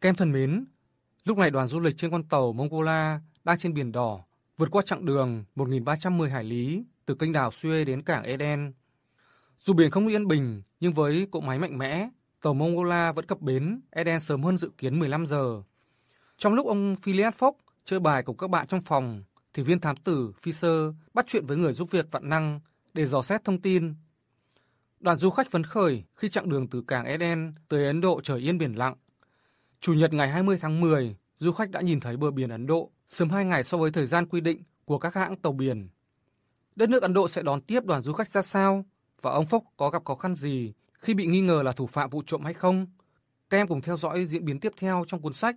Kem thân mến, lúc này đoàn du lịch trên con tàu Mongola đang trên biển đỏ, vượt qua chặng đường 1.310 hải lý từ kênh đảo Suez đến cảng Eden. Dù biển không yên bình, nhưng với cỗ máy mạnh mẽ, tàu Mongola vẫn cập bến Eden sớm hơn dự kiến 15 giờ. Trong lúc ông Phileas Fogg chơi bài cùng các bạn trong phòng, thì viên thám tử Fisher bắt chuyện với người giúp việc vạn năng để dò xét thông tin. Đoàn du khách phấn khởi khi chặng đường từ cảng Eden tới Ấn Độ trời yên biển lặng. Chủ nhật ngày 20 tháng 10, du khách đã nhìn thấy bờ biển Ấn Độ sớm 2 ngày so với thời gian quy định của các hãng tàu biển. Đất nước Ấn Độ sẽ đón tiếp đoàn du khách ra sao? Và ông Phúc có gặp khó khăn gì khi bị nghi ngờ là thủ phạm vụ trộm hay không? Các em cùng theo dõi diễn biến tiếp theo trong cuốn sách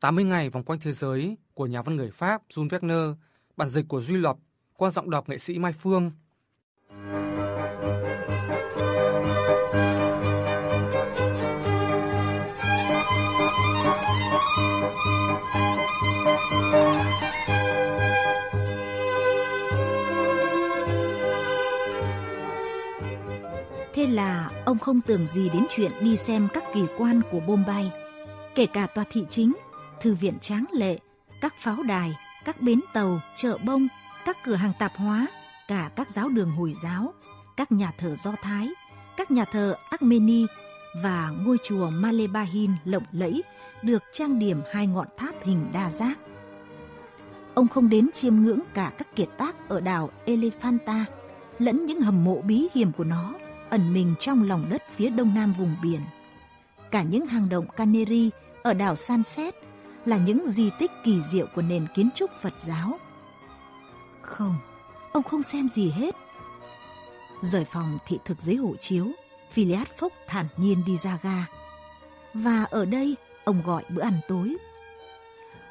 80 ngày vòng quanh thế giới của nhà văn người Pháp Jules Verne, bản dịch của Duy Lập, qua giọng đọc nghệ sĩ Mai Phương. Thế không tưởng gì đến chuyện đi xem các kỳ quan của Bombay, kể cả tòa thị chính, thư viện tráng lệ, các pháo đài, các bến tàu, chợ bông, các cửa hàng tạp hóa, cả các giáo đường Hồi giáo, các nhà thờ Do Thái, các nhà thờ Armeni và ngôi chùa Malebahin lộng lẫy được trang điểm hai ngọn tháp hình đa giác. Ông không đến chiêm ngưỡng cả các kiệt tác ở đảo Elephanta lẫn những hầm mộ bí hiểm của nó ẩn mình trong lòng đất phía đông nam vùng biển. Cả những hang động Canary ở đảo Sunset là những di tích kỳ diệu của nền kiến trúc Phật giáo. Không, ông không xem gì hết. Rời phòng thị thực giấy hộ chiếu, Phileas Phúc thản nhiên đi ra ga. Và ở đây, ông gọi bữa ăn tối.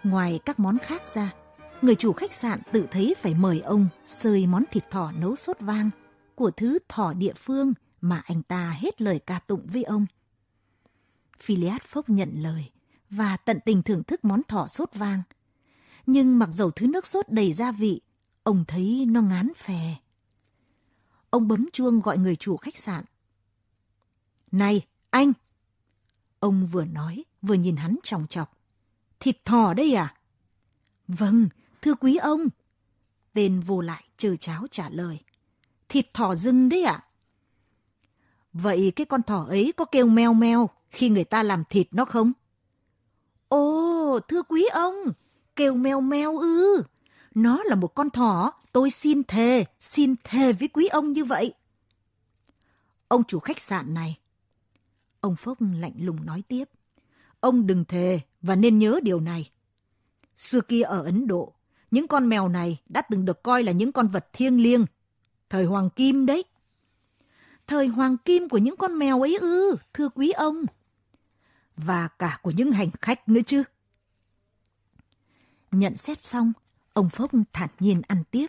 Ngoài các món khác ra, người chủ khách sạn tự thấy phải mời ông sơi món thịt thỏ nấu sốt vang của thứ thỏ địa phương mà anh ta hết lời ca tụng với ông. Phileas Phốc nhận lời và tận tình thưởng thức món thỏ sốt vang. Nhưng mặc dầu thứ nước sốt đầy gia vị, ông thấy nó ngán phè. Ông bấm chuông gọi người chủ khách sạn. Này, anh! Ông vừa nói, vừa nhìn hắn chòng chọc. Thịt thỏ đây à? Vâng, thưa quý ông. Tên vô lại chờ cháo trả lời. Thịt thỏ rừng đấy ạ. À? Vậy cái con thỏ ấy có kêu meo meo khi người ta làm thịt nó không? Ồ, thưa quý ông, kêu meo meo ư. Nó là một con thỏ, tôi xin thề, xin thề với quý ông như vậy. Ông chủ khách sạn này. Ông Phúc lạnh lùng nói tiếp. Ông đừng thề và nên nhớ điều này. Xưa kia ở Ấn Độ, những con mèo này đã từng được coi là những con vật thiêng liêng. Thời Hoàng Kim đấy. Thời Hoàng Kim của những con mèo ấy ư, thưa quý ông và cả của những hành khách nữa chứ. Nhận xét xong, ông Phúc thản nhiên ăn tiếp.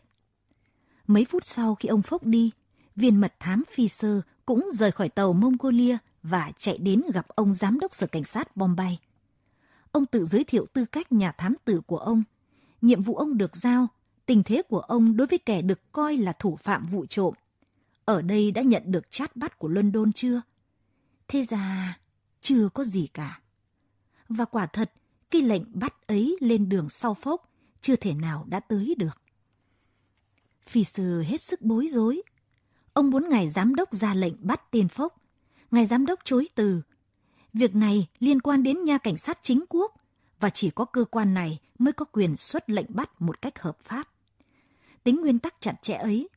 Mấy phút sau khi ông Phúc đi, viên mật thám phi sơ cũng rời khỏi tàu Mongolia và chạy đến gặp ông giám đốc sở cảnh sát Bombay. Ông tự giới thiệu tư cách nhà thám tử của ông, nhiệm vụ ông được giao, tình thế của ông đối với kẻ được coi là thủ phạm vụ trộm. Ở đây đã nhận được chát bắt của London chưa? Thế ra, chưa có gì cả. Và quả thật, cái lệnh bắt ấy lên đường sau phốc chưa thể nào đã tới được. Phi sư hết sức bối rối. Ông muốn ngài giám đốc ra lệnh bắt tên phốc. Ngài giám đốc chối từ. Việc này liên quan đến nha cảnh sát chính quốc và chỉ có cơ quan này mới có quyền xuất lệnh bắt một cách hợp pháp. Tính nguyên tắc chặt chẽ ấy,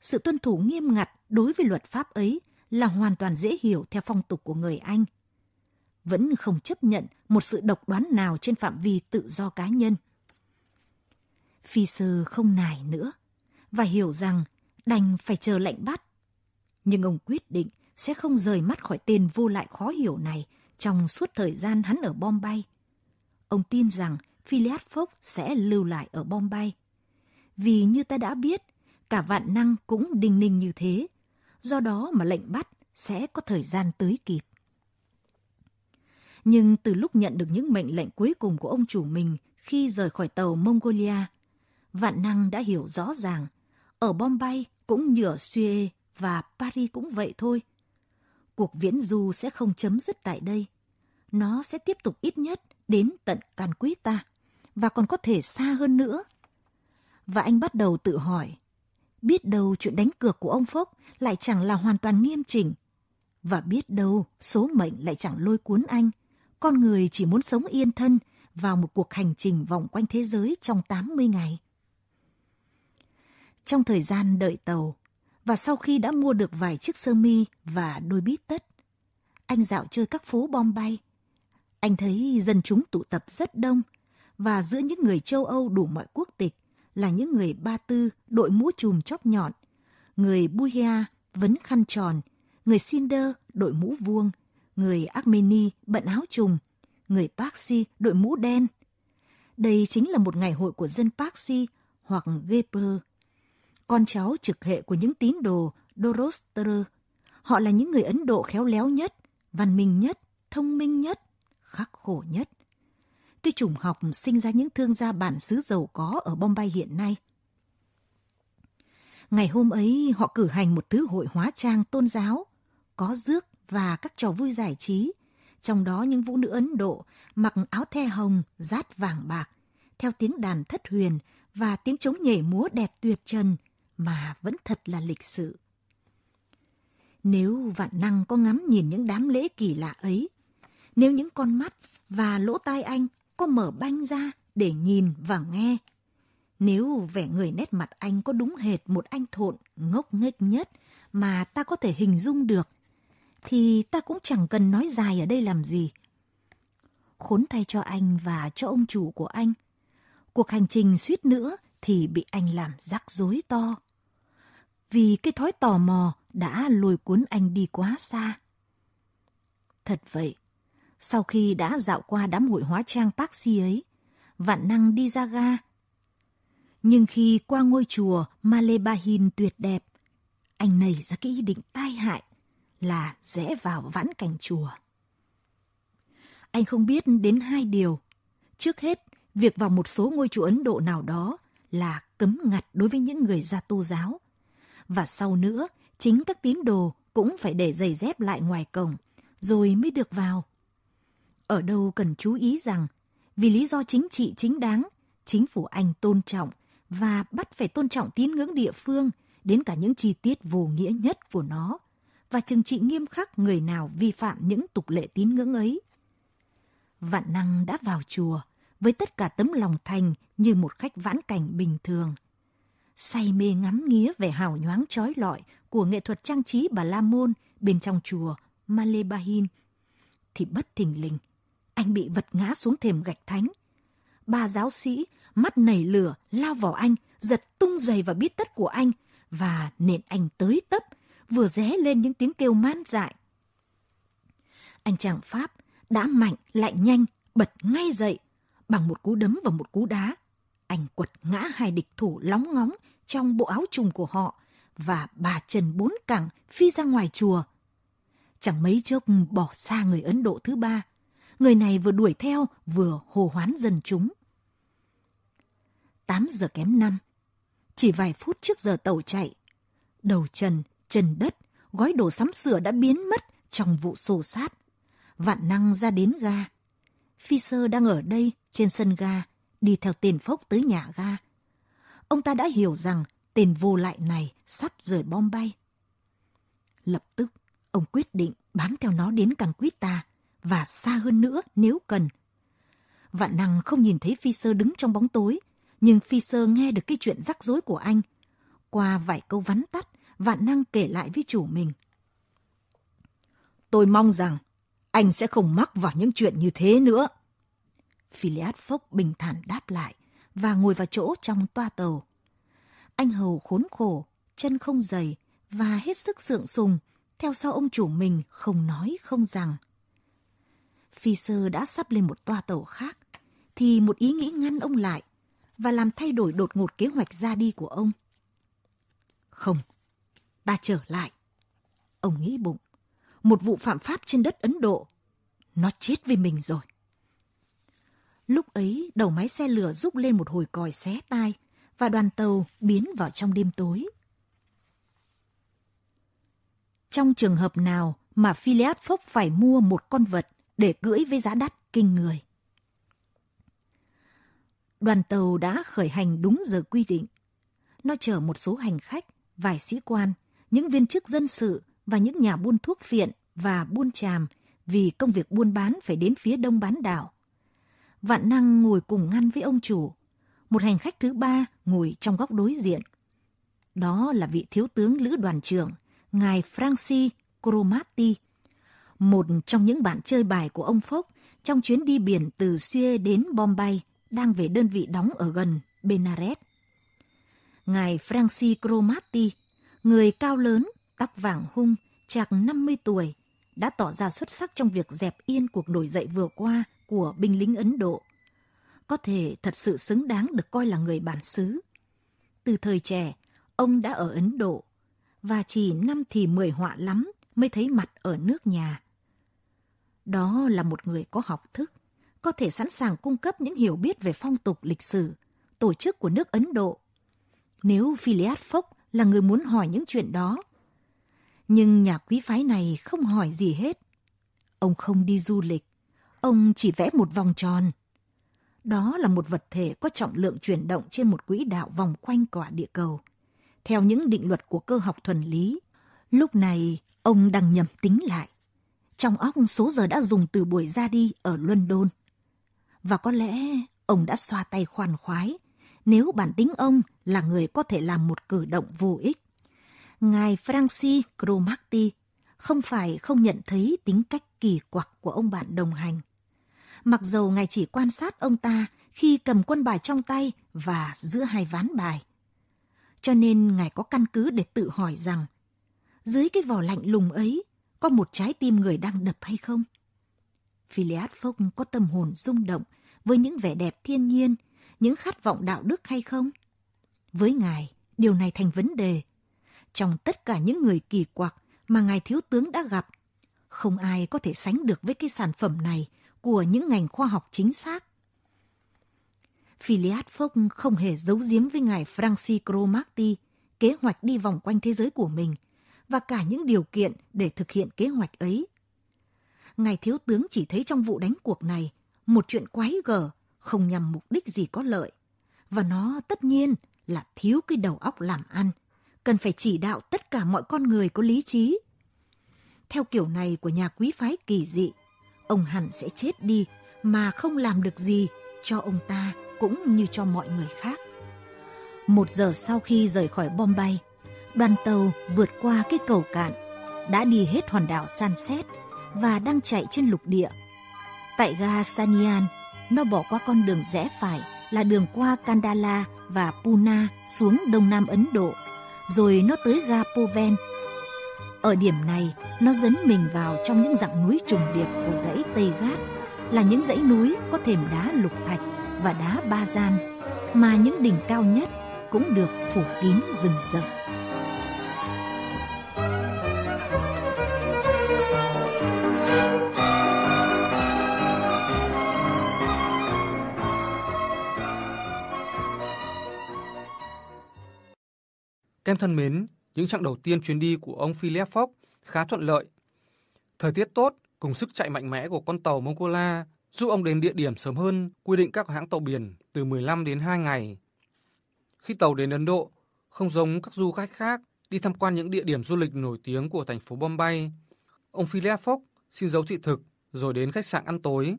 sự tuân thủ nghiêm ngặt đối với luật pháp ấy là hoàn toàn dễ hiểu theo phong tục của người Anh – vẫn không chấp nhận một sự độc đoán nào trên phạm vi tự do cá nhân. Phi sơ không nài nữa và hiểu rằng đành phải chờ lệnh bắt. Nhưng ông quyết định sẽ không rời mắt khỏi tên vô lại khó hiểu này trong suốt thời gian hắn ở Bombay. Ông tin rằng Phileas Fogg sẽ lưu lại ở Bombay. Vì như ta đã biết, cả vạn năng cũng đinh ninh như thế. Do đó mà lệnh bắt sẽ có thời gian tới kịp. Nhưng từ lúc nhận được những mệnh lệnh cuối cùng của ông chủ mình khi rời khỏi tàu Mongolia, Vạn Năng đã hiểu rõ ràng, ở Bombay cũng như ở Suez và Paris cũng vậy thôi. Cuộc viễn du sẽ không chấm dứt tại đây. Nó sẽ tiếp tục ít nhất đến tận Canquita và còn có thể xa hơn nữa. Và anh bắt đầu tự hỏi, biết đâu chuyện đánh cược của ông Phúc lại chẳng là hoàn toàn nghiêm chỉnh. Và biết đâu số mệnh lại chẳng lôi cuốn anh. Con người chỉ muốn sống yên thân vào một cuộc hành trình vòng quanh thế giới trong 80 ngày. Trong thời gian đợi tàu, và sau khi đã mua được vài chiếc sơ mi và đôi bít tất, anh dạo chơi các phố Bombay. Anh thấy dân chúng tụ tập rất đông và giữa những người châu Âu đủ mọi quốc tịch là những người Ba Tư đội mũ chùm chóp nhọn, người Buhia vấn khăn tròn, người Sinder đội mũ vuông, người Armeni bận áo trùng, người Parsi đội mũ đen. Đây chính là một ngày hội của dân Parsi hoặc Geper, con cháu trực hệ của những tín đồ Doroster. Họ là những người Ấn Độ khéo léo nhất, văn minh nhất, thông minh nhất, khắc khổ nhất. Cái chủng học sinh ra những thương gia bản xứ giàu có ở Bombay hiện nay. Ngày hôm ấy họ cử hành một thứ hội hóa trang tôn giáo, có rước và các trò vui giải trí, trong đó những vũ nữ Ấn Độ mặc áo the hồng, rát vàng bạc, theo tiếng đàn thất huyền và tiếng trống nhảy múa đẹp tuyệt trần mà vẫn thật là lịch sự. Nếu vạn năng có ngắm nhìn những đám lễ kỳ lạ ấy, nếu những con mắt và lỗ tai anh có mở banh ra để nhìn và nghe, nếu vẻ người nét mặt anh có đúng hệt một anh thộn ngốc nghếch nhất mà ta có thể hình dung được, thì ta cũng chẳng cần nói dài ở đây làm gì. Khốn thay cho anh và cho ông chủ của anh. Cuộc hành trình suýt nữa thì bị anh làm rắc rối to. Vì cái thói tò mò đã lôi cuốn anh đi quá xa. Thật vậy, sau khi đã dạo qua đám hội hóa trang Paxi ấy, vạn năng đi ra ga. Nhưng khi qua ngôi chùa Malebahin tuyệt đẹp, anh nảy ra cái ý định tai hại là rẽ vào vãn cảnh chùa. Anh không biết đến hai điều. Trước hết, việc vào một số ngôi chùa Ấn Độ nào đó là cấm ngặt đối với những người gia tô giáo. Và sau nữa, chính các tín đồ cũng phải để giày dép lại ngoài cổng, rồi mới được vào. Ở đâu cần chú ý rằng, vì lý do chính trị chính đáng, chính phủ Anh tôn trọng và bắt phải tôn trọng tín ngưỡng địa phương đến cả những chi tiết vô nghĩa nhất của nó và trừng trị nghiêm khắc người nào vi phạm những tục lệ tín ngưỡng ấy. Vạn năng đã vào chùa với tất cả tấm lòng thành như một khách vãn cảnh bình thường. Say mê ngắm nghía về hào nhoáng trói lọi của nghệ thuật trang trí Bà La Môn bên trong chùa Malebahin, thì bất thình lình, anh bị vật ngã xuống thềm gạch thánh. Ba giáo sĩ, mắt nảy lửa, lao vào anh, giật tung giày và bít tất của anh và nện anh tới tấp, vừa ré lên những tiếng kêu man dại. Anh chàng Pháp đã mạnh lại nhanh, bật ngay dậy, bằng một cú đấm và một cú đá. Anh quật ngã hai địch thủ lóng ngóng trong bộ áo trùng của họ và bà Trần Bốn Cẳng phi ra ngoài chùa. Chẳng mấy chốc bỏ xa người Ấn Độ thứ ba. Người này vừa đuổi theo vừa hồ hoán dân chúng. 8 giờ kém 5. Chỉ vài phút trước giờ tàu chạy. Đầu trần, trần đất, gói đồ sắm sửa đã biến mất trong vụ xô sát. Vạn năng ra đến ga. Phi sơ đang ở đây trên sân ga, đi theo tiền phốc tới nhà ga. Ông ta đã hiểu rằng tên vô lại này sắp rời bom bay. Lập tức, ông quyết định bám theo nó đến càng quýt ta và xa hơn nữa nếu cần. Vạn năng không nhìn thấy Phi Sơ đứng trong bóng tối, nhưng Phi Sơ nghe được cái chuyện rắc rối của anh. Qua vài câu vắn tắt, Vạn năng kể lại với chủ mình. Tôi mong rằng anh sẽ không mắc vào những chuyện như thế nữa. Philiad Phốc bình thản đáp lại và ngồi vào chỗ trong toa tàu. Anh hầu khốn khổ, chân không dày và hết sức sượng sùng, theo sau ông chủ mình không nói không rằng. Phi sơ đã sắp lên một toa tàu khác, thì một ý nghĩ ngăn ông lại và làm thay đổi đột ngột kế hoạch ra đi của ông. Không, ta trở lại. Ông nghĩ bụng, một vụ phạm pháp trên đất Ấn Độ, nó chết vì mình rồi. Lúc ấy, đầu máy xe lửa rúc lên một hồi còi xé tai và đoàn tàu biến vào trong đêm tối. Trong trường hợp nào mà Phileas Fogg phải mua một con vật để cưỡi với giá đắt kinh người? Đoàn tàu đã khởi hành đúng giờ quy định. Nó chở một số hành khách, vài sĩ quan, những viên chức dân sự và những nhà buôn thuốc phiện và buôn tràm vì công việc buôn bán phải đến phía đông bán đảo. Vạn năng ngồi cùng ngăn với ông chủ. Một hành khách thứ ba ngồi trong góc đối diện. Đó là vị thiếu tướng lữ đoàn trưởng, ngài Francis Cromati, một trong những bạn chơi bài của ông Phúc trong chuyến đi biển từ Suez đến Bombay, đang về đơn vị đóng ở gần Benares. Ngài Francis Cromati, người cao lớn, tóc vàng hung, chạc 50 tuổi, đã tỏ ra xuất sắc trong việc dẹp yên cuộc nổi dậy vừa qua của binh lính Ấn Độ. Có thể thật sự xứng đáng được coi là người bản xứ. Từ thời trẻ, ông đã ở Ấn Độ, và chỉ năm thì mười họa lắm mới thấy mặt ở nước nhà. Đó là một người có học thức, có thể sẵn sàng cung cấp những hiểu biết về phong tục lịch sử, tổ chức của nước Ấn Độ. Nếu Phileas Fogg là người muốn hỏi những chuyện đó, nhưng nhà quý phái này không hỏi gì hết. Ông không đi du lịch, ông chỉ vẽ một vòng tròn. Đó là một vật thể có trọng lượng chuyển động trên một quỹ đạo vòng quanh quả địa cầu. Theo những định luật của cơ học thuần lý, lúc này ông đang nhầm tính lại. Trong óc số giờ đã dùng từ buổi ra đi ở London. Và có lẽ ông đã xoa tay khoan khoái, nếu bản tính ông là người có thể làm một cử động vô ích ngài Francis Cromarty không phải không nhận thấy tính cách kỳ quặc của ông bạn đồng hành. Mặc dầu ngài chỉ quan sát ông ta khi cầm quân bài trong tay và giữa hai ván bài. Cho nên ngài có căn cứ để tự hỏi rằng, dưới cái vỏ lạnh lùng ấy có một trái tim người đang đập hay không? Phileas Fogg có tâm hồn rung động với những vẻ đẹp thiên nhiên, những khát vọng đạo đức hay không? Với ngài, điều này thành vấn đề trong tất cả những người kỳ quặc mà ngài thiếu tướng đã gặp, không ai có thể sánh được với cái sản phẩm này của những ngành khoa học chính xác. Phileas Fogg không hề giấu giếm với ngài Francis Cromarty kế hoạch đi vòng quanh thế giới của mình và cả những điều kiện để thực hiện kế hoạch ấy. Ngài thiếu tướng chỉ thấy trong vụ đánh cuộc này một chuyện quái gở, không nhằm mục đích gì có lợi. Và nó tất nhiên là thiếu cái đầu óc làm ăn cần phải chỉ đạo tất cả mọi con người có lý trí. Theo kiểu này của nhà quý phái kỳ dị, ông hẳn sẽ chết đi mà không làm được gì cho ông ta cũng như cho mọi người khác. Một giờ sau khi rời khỏi Bombay, đoàn tàu vượt qua cái cầu cạn, đã đi hết hòn đảo San Xét và đang chạy trên lục địa. Tại ga Sanian, nó bỏ qua con đường rẽ phải là đường qua Kandala và Pune xuống đông nam Ấn Độ – rồi nó tới ga Poven. Ở điểm này, nó dấn mình vào trong những dặng núi trùng điệp của dãy Tây Gát, là những dãy núi có thềm đá lục thạch và đá ba gian, mà những đỉnh cao nhất cũng được phủ kín rừng rậm. Em thân mến, những chặng đầu tiên chuyến đi của ông Philip Fox khá thuận lợi. Thời tiết tốt cùng sức chạy mạnh mẽ của con tàu Mongola giúp ông đến địa điểm sớm hơn quy định các hãng tàu biển từ 15 đến 2 ngày. Khi tàu đến Ấn Độ, không giống các du khách khác đi tham quan những địa điểm du lịch nổi tiếng của thành phố Bombay, ông Philip Fox xin dấu thị thực rồi đến khách sạn ăn tối.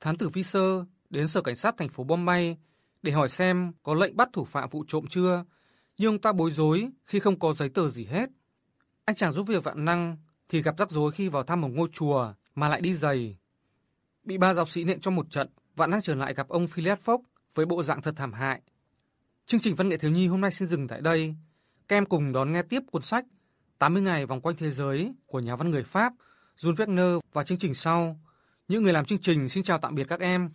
Thám tử Fisher đến sở cảnh sát thành phố Bombay để hỏi xem có lệnh bắt thủ phạm vụ trộm chưa nhưng ông ta bối rối khi không có giấy tờ gì hết. Anh chàng giúp việc vạn năng thì gặp rắc rối khi vào thăm một ngôi chùa mà lại đi giày. Bị ba giáo sĩ nện trong một trận, vạn năng trở lại gặp ông Philip Fox với bộ dạng thật thảm hại. Chương trình văn nghệ thiếu nhi hôm nay xin dừng tại đây. Các em cùng đón nghe tiếp cuốn sách 80 ngày vòng quanh thế giới của nhà văn người Pháp Jules Verne và chương trình sau. Những người làm chương trình xin chào tạm biệt các em.